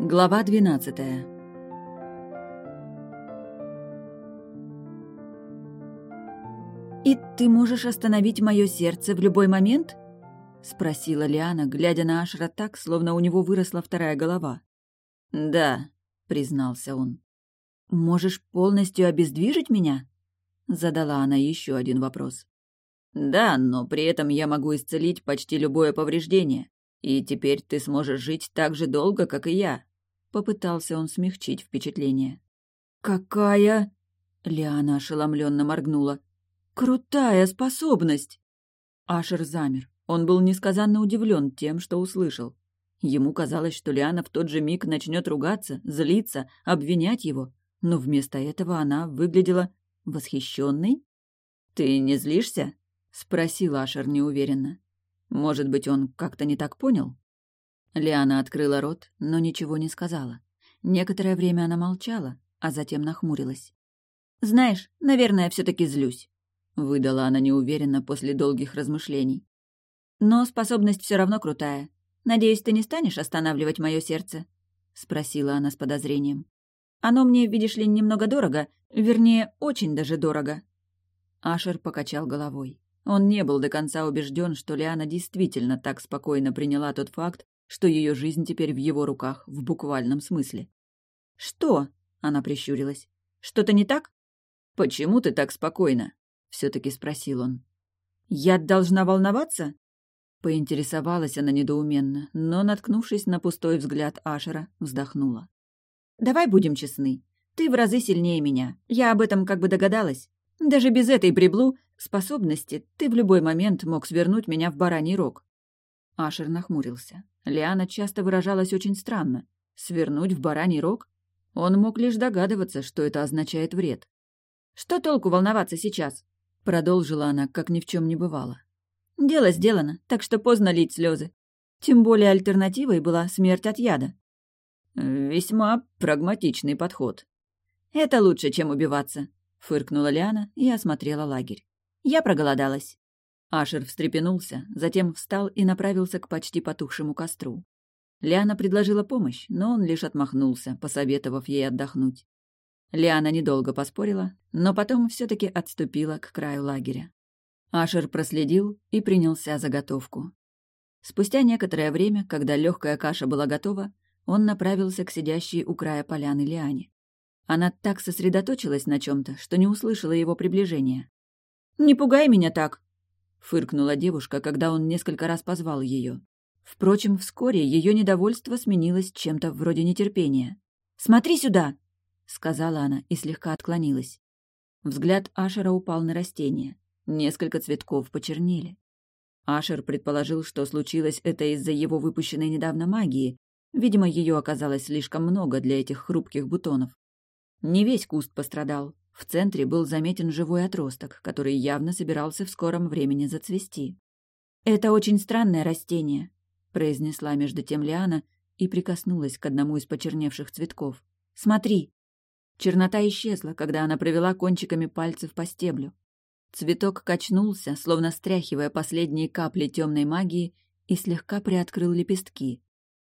Глава двенадцатая «И ты можешь остановить мое сердце в любой момент?» — спросила Лиана, глядя на Ашра так, словно у него выросла вторая голова. «Да», — признался он. «Можешь полностью обездвижить меня?» — задала она еще один вопрос. «Да, но при этом я могу исцелить почти любое повреждение, и теперь ты сможешь жить так же долго, как и я», — попытался он смягчить впечатление. «Какая?» — Лиана ошеломленно моргнула. «Крутая способность!» Ашер замер. Он был несказанно удивлен тем, что услышал. Ему казалось, что Лиана в тот же миг начнет ругаться, злиться, обвинять его, но вместо этого она выглядела восхищенной. «Ты не злишься?» — спросил Ашер неуверенно. «Может быть, он как-то не так понял?» Лиана открыла рот, но ничего не сказала. Некоторое время она молчала, а затем нахмурилась. «Знаешь, наверное, все таки злюсь выдала она неуверенно после долгих размышлений. Но способность все равно крутая. Надеюсь, ты не станешь останавливать мое сердце? спросила она с подозрением. Оно мне, видишь ли, немного дорого, вернее, очень даже дорого. Ашер покачал головой. Он не был до конца убежден, что Лиана действительно так спокойно приняла тот факт, что ее жизнь теперь в его руках в буквальном смысле. «Что?» — она прищурилась. «Что-то не так?» «Почему ты так спокойна?» — все-таки спросил он. «Я должна волноваться?» Поинтересовалась она недоуменно, но, наткнувшись на пустой взгляд Ашера, вздохнула. «Давай будем честны. Ты в разы сильнее меня. Я об этом как бы догадалась. Даже без этой приблу способности ты в любой момент мог свернуть меня в бараний рог». Ашер нахмурился. Лиана часто выражалась очень странно. «Свернуть в бараний рог?» Он мог лишь догадываться, что это означает вред. «Что толку волноваться сейчас? Продолжила она, как ни в чем не бывало. Дело сделано, так что поздно лить слезы. Тем более альтернативой была смерть от яда. Весьма прагматичный подход. Это лучше, чем убиваться, фыркнула Лиана и осмотрела лагерь. Я проголодалась. Ашер встрепенулся, затем встал и направился к почти потухшему костру. Лиана предложила помощь, но он лишь отмахнулся, посоветовав ей отдохнуть. Лиана недолго поспорила, но потом все таки отступила к краю лагеря. Ашер проследил и принялся за готовку. Спустя некоторое время, когда легкая каша была готова, он направился к сидящей у края поляны Лиане. Она так сосредоточилась на чем то что не услышала его приближения. «Не пугай меня так!» — фыркнула девушка, когда он несколько раз позвал ее. Впрочем, вскоре ее недовольство сменилось чем-то вроде нетерпения. «Смотри сюда!» — сказала она и слегка отклонилась. Взгляд Ашера упал на растение. Несколько цветков почернели. Ашер предположил, что случилось это из-за его выпущенной недавно магии. Видимо, ее оказалось слишком много для этих хрупких бутонов. Не весь куст пострадал. В центре был заметен живой отросток, который явно собирался в скором времени зацвести. «Это очень странное растение», — произнесла между тем Лиана и прикоснулась к одному из почерневших цветков. «Смотри!» Чернота исчезла, когда она провела кончиками пальцев по стеблю. Цветок качнулся, словно стряхивая последние капли темной магии, и слегка приоткрыл лепестки.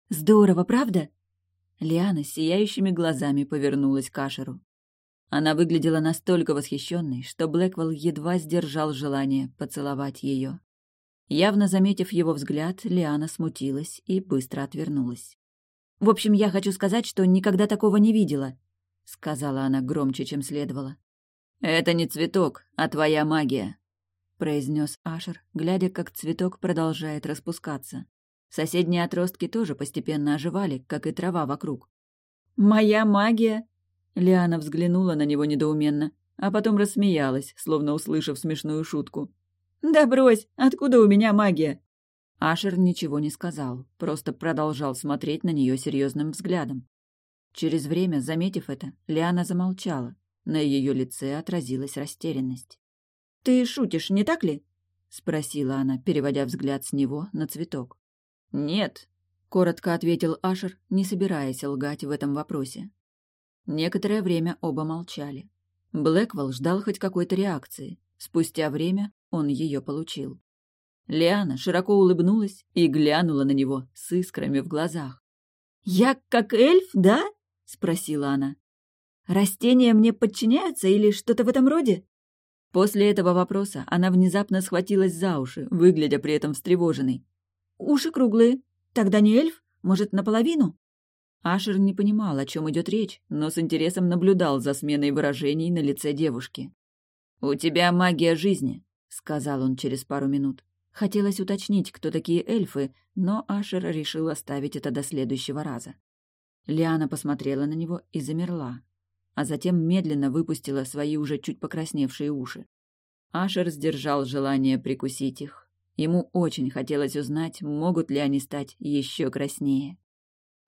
«Здорово, правда?» Лиана с сияющими глазами повернулась к Ашеру. Она выглядела настолько восхищенной, что Блэквелл едва сдержал желание поцеловать ее. Явно заметив его взгляд, Лиана смутилась и быстро отвернулась. «В общем, я хочу сказать, что никогда такого не видела», — сказала она громче, чем следовало. «Это не цветок, а твоя магия», — произнес Ашер, глядя, как цветок продолжает распускаться. Соседние отростки тоже постепенно оживали, как и трава вокруг. «Моя магия?» Лиана взглянула на него недоуменно, а потом рассмеялась, словно услышав смешную шутку. «Да брось, откуда у меня магия?» Ашер ничего не сказал, просто продолжал смотреть на нее серьезным взглядом. Через время, заметив это, Лиана замолчала. На ее лице отразилась растерянность. «Ты шутишь, не так ли?» — спросила она, переводя взгляд с него на цветок. «Нет», — коротко ответил Ашер, не собираясь лгать в этом вопросе. Некоторое время оба молчали. Блэквелл ждал хоть какой-то реакции. Спустя время он ее получил. Лиана широко улыбнулась и глянула на него с искрами в глазах. «Я как эльф, да?» — спросила она. «Растения мне подчиняются или что-то в этом роде?» После этого вопроса она внезапно схватилась за уши, выглядя при этом встревоженной. «Уши круглые. Тогда не эльф? Может, наполовину?» Ашер не понимал, о чем идет речь, но с интересом наблюдал за сменой выражений на лице девушки. «У тебя магия жизни», — сказал он через пару минут. Хотелось уточнить, кто такие эльфы, но Ашер решил оставить это до следующего раза. Лиана посмотрела на него и замерла, а затем медленно выпустила свои уже чуть покрасневшие уши. Ашер сдержал желание прикусить их. Ему очень хотелось узнать, могут ли они стать еще краснее.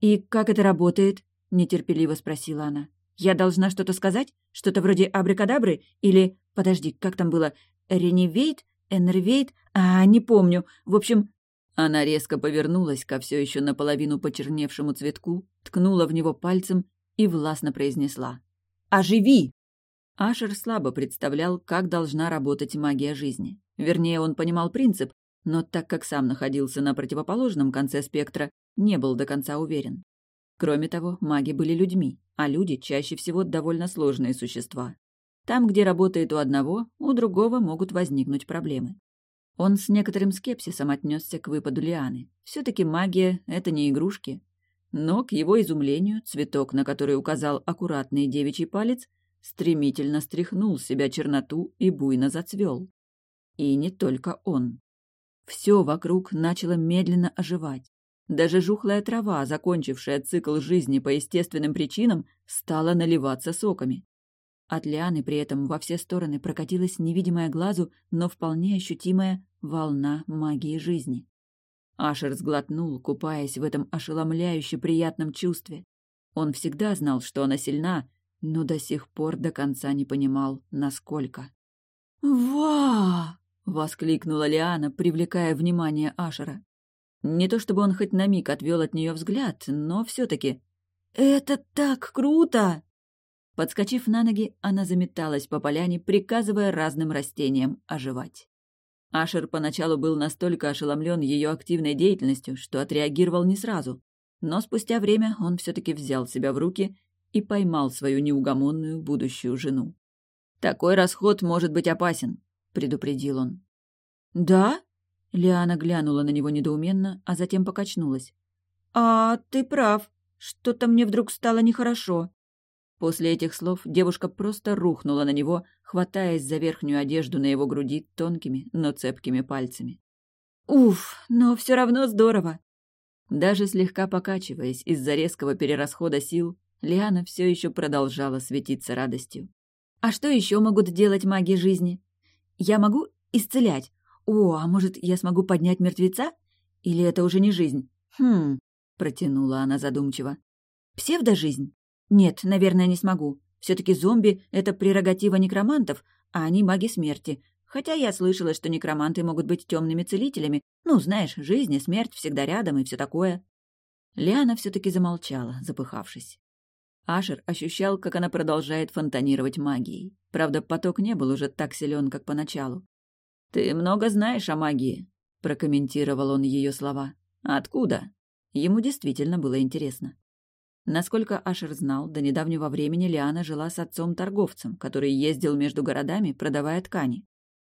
«И как это работает?» — нетерпеливо спросила она. «Я должна что-то сказать? Что-то вроде абракадабры? Или, подожди, как там было? Реневейт? Энервейт? А, не помню. В общем...» Она резко повернулась ко все еще наполовину почерневшему цветку, ткнула в него пальцем и властно произнесла. «Оживи!» Ашер слабо представлял, как должна работать магия жизни. Вернее, он понимал принцип, но так как сам находился на противоположном конце спектра, не был до конца уверен. Кроме того, маги были людьми, а люди чаще всего довольно сложные существа. Там, где работает у одного, у другого могут возникнуть проблемы. Он с некоторым скепсисом отнесся к выпаду Лианы. все таки магия — это не игрушки. Но, к его изумлению, цветок, на который указал аккуратный девичий палец, стремительно стряхнул с себя черноту и буйно зацвел. И не только он. Все вокруг начало медленно оживать. Даже жухлая трава, закончившая цикл жизни по естественным причинам, стала наливаться соками. От лианы при этом во все стороны прокатилась невидимая глазу, но вполне ощутимая волна магии жизни. Ашер сглотнул, купаясь в этом ошеломляюще приятном чувстве. Он всегда знал, что она сильна, но до сих пор до конца не понимал, насколько. «Ва!» — воскликнула Лиана, привлекая внимание Ашера. Не то чтобы он хоть на миг отвел от нее взгляд, но все-таки. «Это так круто!» Подскочив на ноги, она заметалась по поляне, приказывая разным растениям оживать. Ашер поначалу был настолько ошеломлен ее активной деятельностью, что отреагировал не сразу. Но спустя время он все-таки взял себя в руки и поймал свою неугомонную будущую жену. «Такой расход может быть опасен», — предупредил он. «Да?» Лиана глянула на него недоуменно, а затем покачнулась. «А, ты прав. Что-то мне вдруг стало нехорошо». После этих слов девушка просто рухнула на него, хватаясь за верхнюю одежду на его груди тонкими, но цепкими пальцами. «Уф, но все равно здорово!» Даже слегка покачиваясь из-за резкого перерасхода сил, Лиана все еще продолжала светиться радостью. «А что еще могут делать маги жизни? Я могу исцелять, «О, а может, я смогу поднять мертвеца? Или это уже не жизнь?» «Хм...» — протянула она задумчиво. «Псевдожизнь? Нет, наверное, не смогу. все таки зомби — это прерогатива некромантов, а они маги смерти. Хотя я слышала, что некроманты могут быть темными целителями. Ну, знаешь, жизнь и смерть всегда рядом и все такое». Лиана все таки замолчала, запыхавшись. Ашер ощущал, как она продолжает фонтанировать магией. Правда, поток не был уже так силен, как поначалу. «Ты много знаешь о магии», — прокомментировал он ее слова. «Откуда?» Ему действительно было интересно. Насколько Ашер знал, до недавнего времени Лиана жила с отцом-торговцем, который ездил между городами, продавая ткани.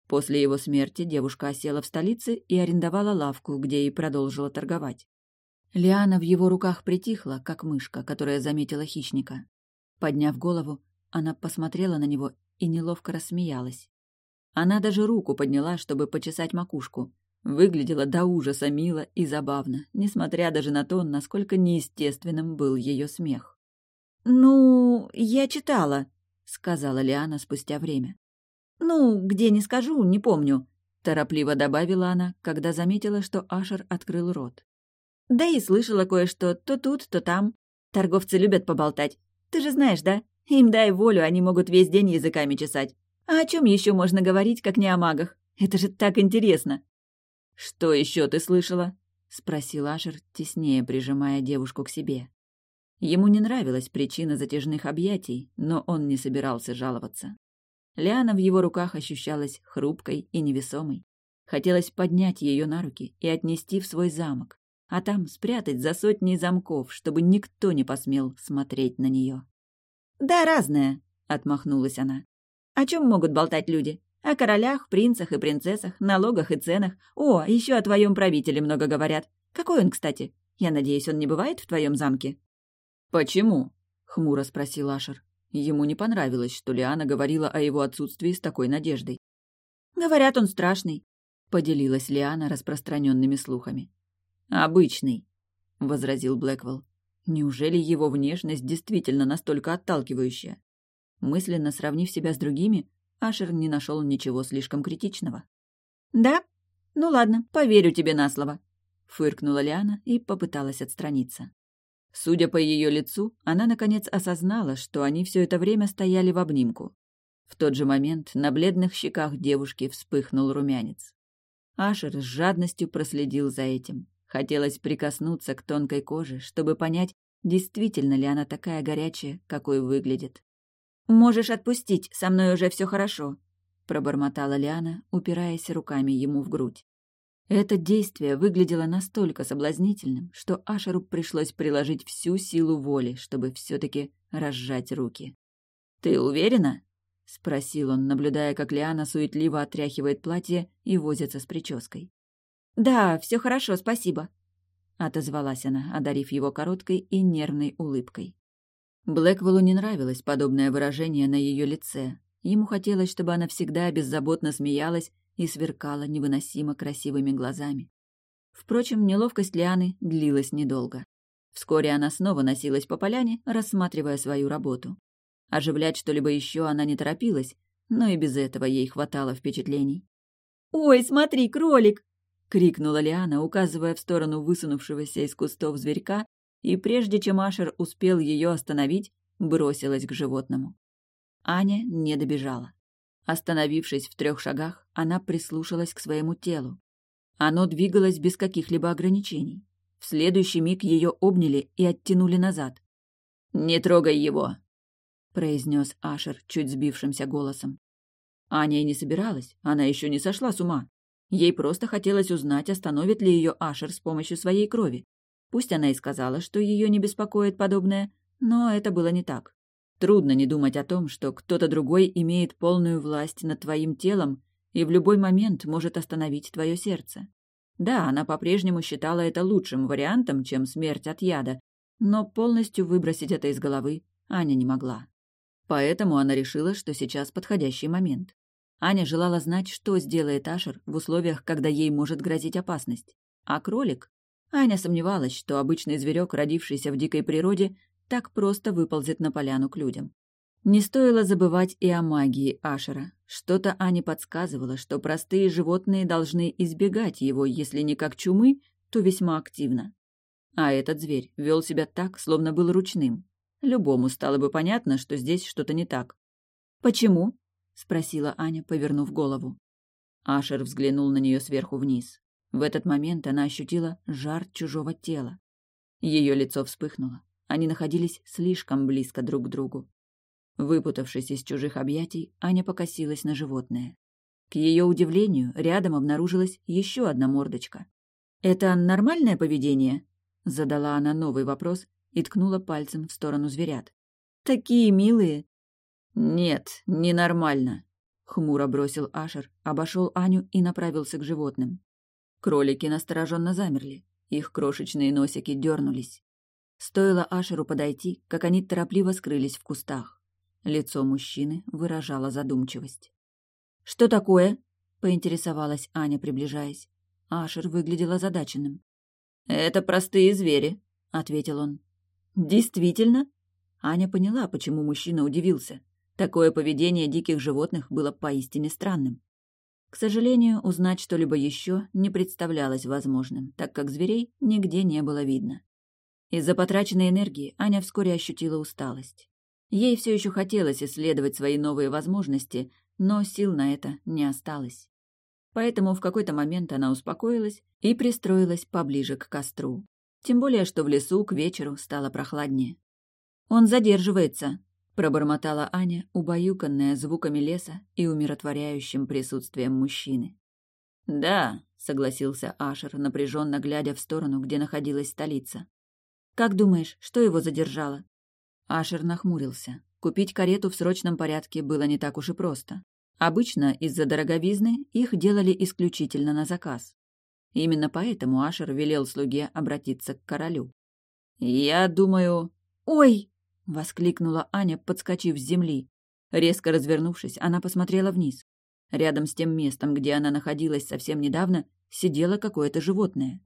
После его смерти девушка осела в столице и арендовала лавку, где и продолжила торговать. Лиана в его руках притихла, как мышка, которая заметила хищника. Подняв голову, она посмотрела на него и неловко рассмеялась. Она даже руку подняла, чтобы почесать макушку. Выглядела до ужаса мило и забавно, несмотря даже на то, насколько неестественным был ее смех. «Ну, я читала», — сказала Лиана спустя время. «Ну, где не скажу, не помню», — торопливо добавила она, когда заметила, что Ашер открыл рот. «Да и слышала кое-что то тут, то там. Торговцы любят поболтать. Ты же знаешь, да? Им дай волю, они могут весь день языками чесать. А о чем еще можно говорить, как не о магах? Это же так интересно!» «Что еще ты слышала?» — спросил Ашер, теснее прижимая девушку к себе. Ему не нравилась причина затяжных объятий, но он не собирался жаловаться. Лиана в его руках ощущалась хрупкой и невесомой. Хотелось поднять ее на руки и отнести в свой замок, а там спрятать за сотней замков, чтобы никто не посмел смотреть на нее. «Да, разное», — отмахнулась она. «О чем могут болтать люди? О королях, принцах и принцессах, налогах и ценах. О, еще о твоем правителе много говорят. Какой он, кстати? Я надеюсь, он не бывает в твоем замке?» «Почему?» — хмуро спросил Ашер. Ему не понравилось, что Лиана говорила о его отсутствии с такой надеждой. «Говорят, он страшный», — поделилась Лиана распространенными слухами. «Обычный», — возразил Блэквелл. «Неужели его внешность действительно настолько отталкивающая?» Мысленно сравнив себя с другими, Ашер не нашел ничего слишком критичного. «Да? Ну ладно, поверю тебе на слово», — фыркнула Лиана и попыталась отстраниться. Судя по ее лицу, она наконец осознала, что они все это время стояли в обнимку. В тот же момент на бледных щеках девушки вспыхнул румянец. Ашер с жадностью проследил за этим. Хотелось прикоснуться к тонкой коже, чтобы понять, действительно ли она такая горячая, какой выглядит. «Можешь отпустить, со мной уже все хорошо», — пробормотала Лиана, упираясь руками ему в грудь. Это действие выглядело настолько соблазнительным, что Ашеру пришлось приложить всю силу воли, чтобы все таки разжать руки. «Ты уверена?» — спросил он, наблюдая, как Лиана суетливо отряхивает платье и возится с прической. «Да, все хорошо, спасибо», — отозвалась она, одарив его короткой и нервной улыбкой. Блэквеллу не нравилось подобное выражение на ее лице. Ему хотелось, чтобы она всегда беззаботно смеялась и сверкала невыносимо красивыми глазами. Впрочем, неловкость Лианы длилась недолго. Вскоре она снова носилась по поляне, рассматривая свою работу. Оживлять что-либо еще она не торопилась, но и без этого ей хватало впечатлений. «Ой, смотри, кролик!» — крикнула Лиана, указывая в сторону высунувшегося из кустов зверька, и прежде чем Ашер успел ее остановить, бросилась к животному. Аня не добежала. Остановившись в трех шагах, она прислушалась к своему телу. Оно двигалось без каких-либо ограничений. В следующий миг ее обняли и оттянули назад. «Не трогай его!» — произнес Ашер чуть сбившимся голосом. Аня и не собиралась, она еще не сошла с ума. Ей просто хотелось узнать, остановит ли ее Ашер с помощью своей крови. Пусть она и сказала, что ее не беспокоит подобное, но это было не так. Трудно не думать о том, что кто-то другой имеет полную власть над твоим телом и в любой момент может остановить твое сердце. Да, она по-прежнему считала это лучшим вариантом, чем смерть от яда, но полностью выбросить это из головы Аня не могла. Поэтому она решила, что сейчас подходящий момент. Аня желала знать, что сделает Ашер в условиях, когда ей может грозить опасность. А кролик? Аня сомневалась, что обычный зверек, родившийся в дикой природе, так просто выползет на поляну к людям. Не стоило забывать и о магии Ашера. Что-то Ане подсказывало, что простые животные должны избегать его, если не как чумы, то весьма активно. А этот зверь вел себя так, словно был ручным. Любому стало бы понятно, что здесь что-то не так. «Почему?» — спросила Аня, повернув голову. Ашер взглянул на нее сверху вниз. В этот момент она ощутила жар чужого тела. Ее лицо вспыхнуло. Они находились слишком близко друг к другу. Выпутавшись из чужих объятий, Аня покосилась на животное. К ее удивлению, рядом обнаружилась еще одна мордочка. «Это нормальное поведение?» — задала она новый вопрос и ткнула пальцем в сторону зверят. «Такие милые!» «Нет, ненормально», — хмуро бросил Ашер, обошел Аню и направился к животным. Кролики настороженно замерли, их крошечные носики дернулись. Стоило Ашеру подойти, как они торопливо скрылись в кустах. Лицо мужчины выражало задумчивость. «Что такое?» — поинтересовалась Аня, приближаясь. Ашер выглядел озадаченным. «Это простые звери», — ответил он. «Действительно?» Аня поняла, почему мужчина удивился. Такое поведение диких животных было поистине странным. К сожалению, узнать что-либо еще не представлялось возможным, так как зверей нигде не было видно. Из-за потраченной энергии Аня вскоре ощутила усталость. Ей все еще хотелось исследовать свои новые возможности, но сил на это не осталось. Поэтому в какой-то момент она успокоилась и пристроилась поближе к костру. Тем более, что в лесу к вечеру стало прохладнее. «Он задерживается», — пробормотала Аня, убаюканная звуками леса и умиротворяющим присутствием мужчины. «Да», — согласился Ашер, напряженно глядя в сторону, где находилась столица. «Как думаешь, что его задержало?» Ашер нахмурился. Купить карету в срочном порядке было не так уж и просто. Обычно из-за дороговизны их делали исключительно на заказ. Именно поэтому Ашер велел слуге обратиться к королю. «Я думаю...» «Ой!» — воскликнула Аня, подскочив с земли. Резко развернувшись, она посмотрела вниз. Рядом с тем местом, где она находилась совсем недавно, сидело какое-то животное.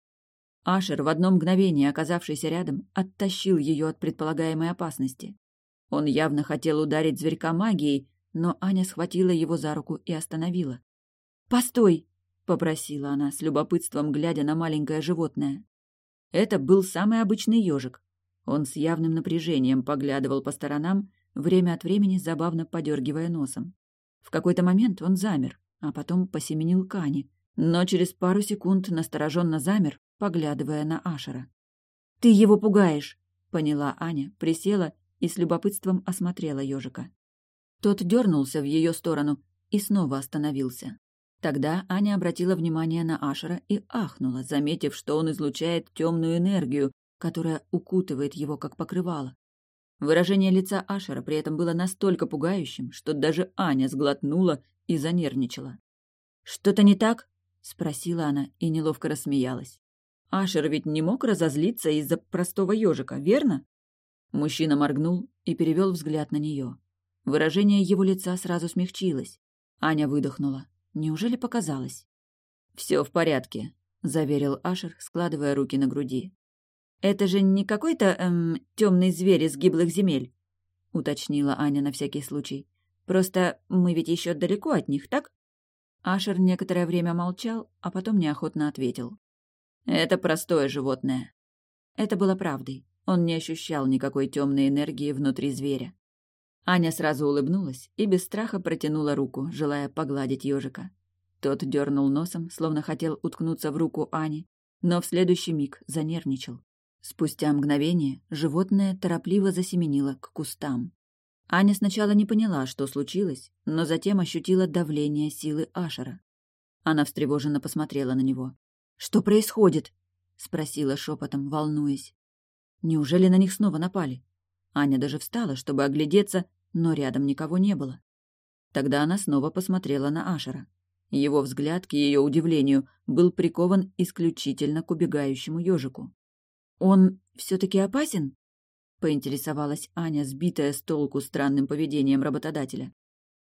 Ашер, в одно мгновение оказавшийся рядом, оттащил ее от предполагаемой опасности. Он явно хотел ударить зверька магией, но Аня схватила его за руку и остановила. «Постой!» — попросила она, с любопытством глядя на маленькое животное. Это был самый обычный ежик. Он с явным напряжением поглядывал по сторонам, время от времени забавно подергивая носом. В какой-то момент он замер, а потом посеменил к но через пару секунд настороженно замер, поглядывая на Ашера. «Ты его пугаешь!» — поняла Аня, присела и с любопытством осмотрела ежика. Тот дернулся в ее сторону и снова остановился. Тогда Аня обратила внимание на Ашера и ахнула, заметив, что он излучает темную энергию, которая укутывает его как покрывало. Выражение лица Ашера при этом было настолько пугающим, что даже Аня сглотнула и занервничала. «Что-то не так?» — спросила она и неловко рассмеялась. Ашер ведь не мог разозлиться из-за простого ежика, верно? Мужчина моргнул и перевел взгляд на нее. Выражение его лица сразу смягчилось. Аня выдохнула. Неужели показалось? Все в порядке, заверил Ашер, складывая руки на груди. Это же не какой-то эм, темный зверь из гиблых земель, уточнила Аня на всякий случай. Просто мы ведь еще далеко от них, так? Ашер некоторое время молчал, а потом неохотно ответил. Это простое животное. Это было правдой. Он не ощущал никакой темной энергии внутри зверя. Аня сразу улыбнулась и без страха протянула руку, желая погладить ежика. Тот дернул носом, словно хотел уткнуться в руку Ани, но в следующий миг занервничал. Спустя мгновение животное торопливо засеменило к кустам. Аня сначала не поняла, что случилось, но затем ощутила давление силы Ашера. Она встревоженно посмотрела на него. «Что происходит?» — спросила шепотом, волнуясь. Неужели на них снова напали? Аня даже встала, чтобы оглядеться, но рядом никого не было. Тогда она снова посмотрела на Ашера. Его взгляд, к ее удивлению, был прикован исключительно к убегающему ежику. «Он все-таки опасен?» — поинтересовалась Аня, сбитая с толку странным поведением работодателя.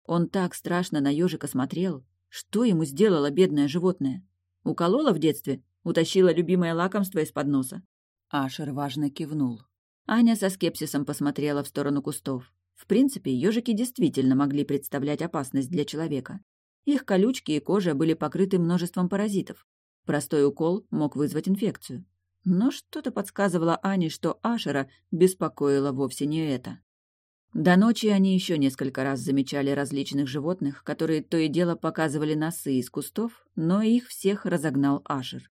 Он так страшно на ежика смотрел. Что ему сделало бедное животное? Уколола в детстве? Утащила любимое лакомство из-под носа? Ашер важно кивнул. Аня со скепсисом посмотрела в сторону кустов. В принципе, ежики действительно могли представлять опасность для человека. Их колючки и кожа были покрыты множеством паразитов. Простой укол мог вызвать инфекцию. Но что-то подсказывало Ане, что Ашера беспокоило вовсе не это. До ночи они еще несколько раз замечали различных животных, которые то и дело показывали носы из кустов, но их всех разогнал Ашер.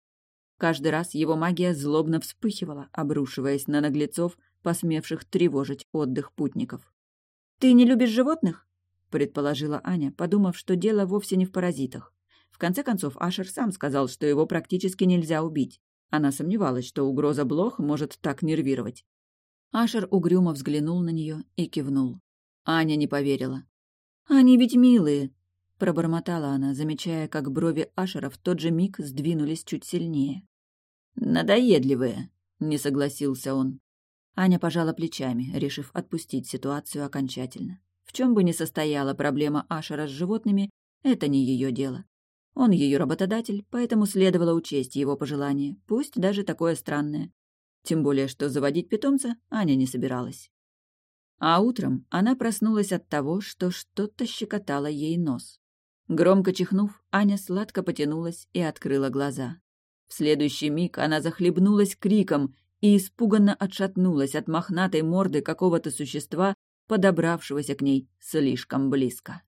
Каждый раз его магия злобно вспыхивала, обрушиваясь на наглецов, посмевших тревожить отдых путников. «Ты не любишь животных?» — предположила Аня, подумав, что дело вовсе не в паразитах. В конце концов, Ашер сам сказал, что его практически нельзя убить. Она сомневалась, что угроза блох может так нервировать. Ашер угрюмо взглянул на нее и кивнул. Аня не поверила. «Они ведь милые!» Пробормотала она, замечая, как брови Ашера в тот же миг сдвинулись чуть сильнее. «Надоедливые», — не согласился он. Аня пожала плечами, решив отпустить ситуацию окончательно. В чем бы ни состояла проблема Ашера с животными, это не ее дело. Он ее работодатель, поэтому следовало учесть его пожелание, пусть даже такое странное. Тем более, что заводить питомца Аня не собиралась. А утром она проснулась от того, что что-то щекотало ей нос. Громко чихнув, Аня сладко потянулась и открыла глаза. В следующий миг она захлебнулась криком и испуганно отшатнулась от мохнатой морды какого-то существа, подобравшегося к ней слишком близко.